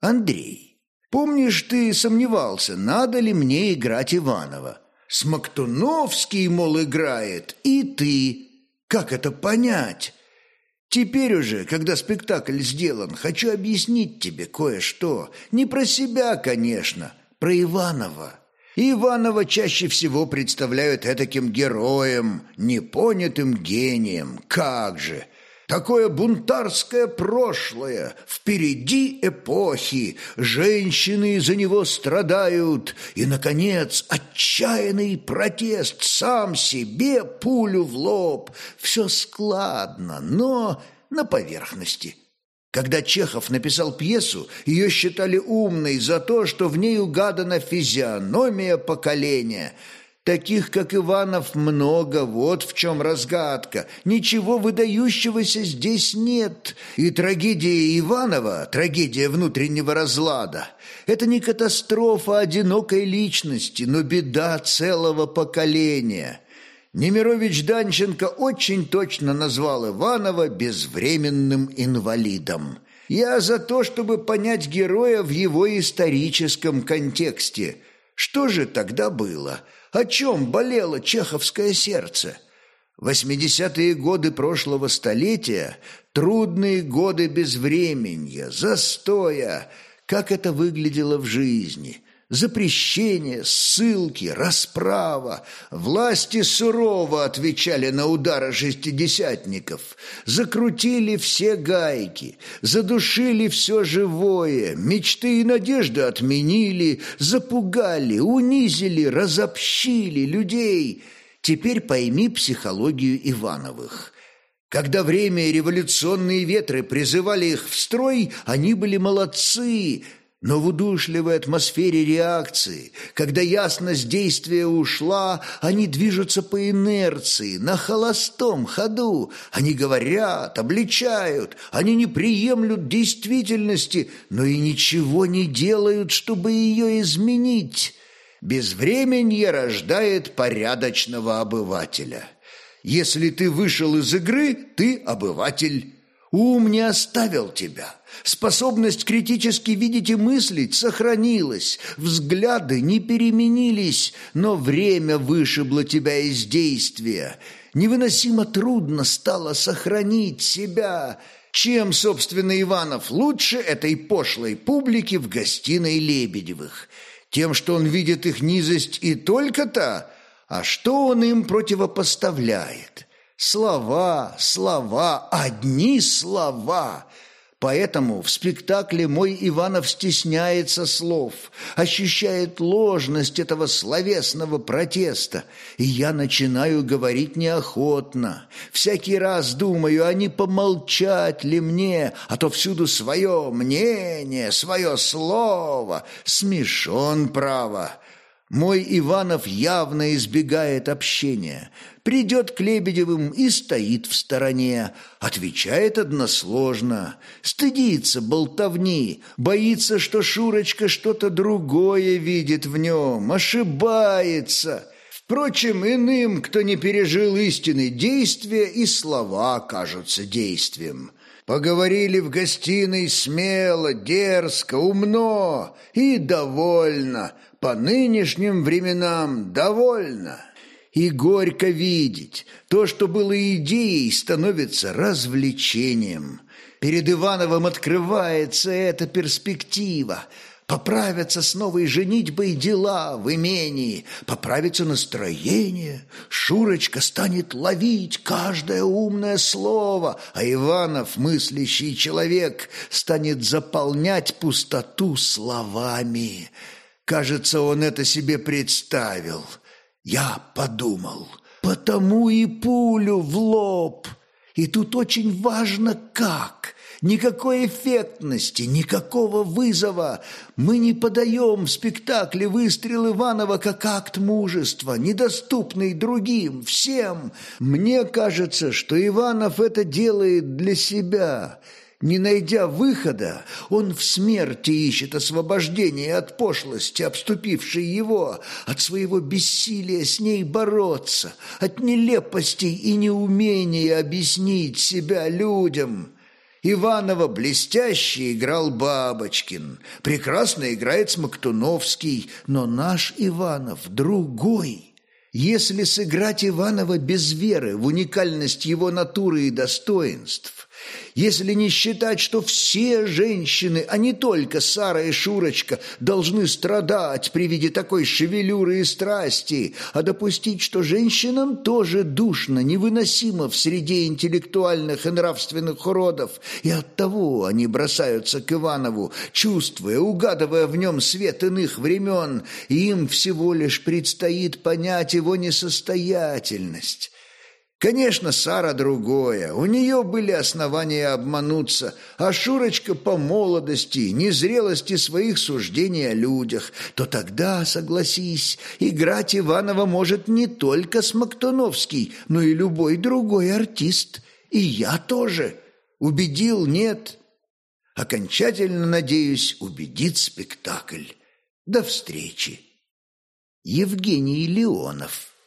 Андрей, помнишь, ты сомневался, надо ли мне играть Иванова? Смоктуновский, мол, играет, и ты. Как это понять? Теперь уже, когда спектакль сделан, хочу объяснить тебе кое-что. Не про себя, конечно, про Иванова. Иванова чаще всего представляют этаким героем, непонятым гением. Как же! Такое бунтарское прошлое, впереди эпохи, женщины за него страдают, и, наконец, отчаянный протест сам себе пулю в лоб. Все складно, но на поверхности. Когда Чехов написал пьесу, ее считали умной за то, что в ней угадана физиономия поколения – Таких, как Иванов, много, вот в чем разгадка. Ничего выдающегося здесь нет. И трагедия Иванова, трагедия внутреннего разлада, это не катастрофа одинокой личности, но беда целого поколения. Немирович Данченко очень точно назвал Иванова безвременным инвалидом. Я за то, чтобы понять героя в его историческом контексте. Что же тогда было – о чем болело чеховское сердце? Восьмидесятые годы прошлого столетия, трудные годы безвременья, застоя, как это выглядело в жизни – Запрещение, ссылки, расправа. Власти сурово отвечали на удары шестидесятников. Закрутили все гайки, задушили все живое, мечты и надежды отменили, запугали, унизили, разобщили людей. Теперь пойми психологию Ивановых. Когда время и революционные ветры призывали их в строй, они были молодцы – но в удушливой атмосфере реакции, когда ясность действия ушла, они движутся по инерции, на холостом ходу. Они говорят, обличают, они не приемлют действительности, но и ничего не делают, чтобы ее изменить. Безвременье рождает порядочного обывателя. Если ты вышел из игры, ты обыватель. Ум не оставил тебя. Способность критически видеть и мыслить сохранилась, взгляды не переменились, но время вышибло тебя из действия. Невыносимо трудно стало сохранить себя. Чем, собственно, Иванов лучше этой пошлой публики в гостиной Лебедевых? Тем, что он видит их низость и только-то? А что он им противопоставляет? Слова, слова, одни слова — Поэтому в спектакле мой Иванов стесняется слов, ощущает ложность этого словесного протеста, и я начинаю говорить неохотно. Всякий раз думаю, а не помолчать ли мне, а то всюду свое мнение, свое слово, смешон право. Мой Иванов явно избегает общения, придет к Лебедевым и стоит в стороне, отвечает односложно, стыдится болтовни, боится, что Шурочка что-то другое видит в нем, ошибается. Впрочем, иным, кто не пережил истины действия, и слова кажутся действием. Поговорили в гостиной смело, дерзко, умно и довольно – по нынешним временам довольно. И горько видеть, то, что было идеей, становится развлечением. Перед Ивановым открывается эта перспектива. Поправятся с новой женитьбой дела в имении, поправится настроение. Шурочка станет ловить каждое умное слово, а Иванов, мыслящий человек, станет заполнять пустоту словами. Кажется, он это себе представил. Я подумал, потому и пулю в лоб. И тут очень важно как. Никакой эффектности, никакого вызова. Мы не подаем в спектакле выстрел Иванова как акт мужества, недоступный другим, всем. Мне кажется, что Иванов это делает для себя – не найдя выхода, он в смерти ищет освобождения от пошлости, обступившей его, от своего бессилия с ней бороться, от нелепостей и неумения объяснить себя людям. Иванова блестяще играл Бабочкин, прекрасно играет Смоктуновский, но наш Иванов другой. Если сыграть Иванова без веры в уникальность его натуры и достоинств, если не считать, что все женщины, а не только Сара и Шурочка, должны страдать при виде такой шевелюры и страсти, а допустить, что женщинам тоже душно, невыносимо в среде интеллектуальных и нравственных уродов, и оттого они бросаются к Иванову, чувствуя, угадывая в нем свет иных времен, и им всего лишь предстоит понять его несостоятельность. Конечно, Сара другое. У нее были основания обмануться, а Шурочка по молодости, незрелости своих суждений о людях. То тогда, согласись, играть Иванова может не только Смоктуновский, но и любой другой артист. И я тоже. Убедил, нет. Окончательно, надеюсь, убедит спектакль. До встречи. Евгений Леонов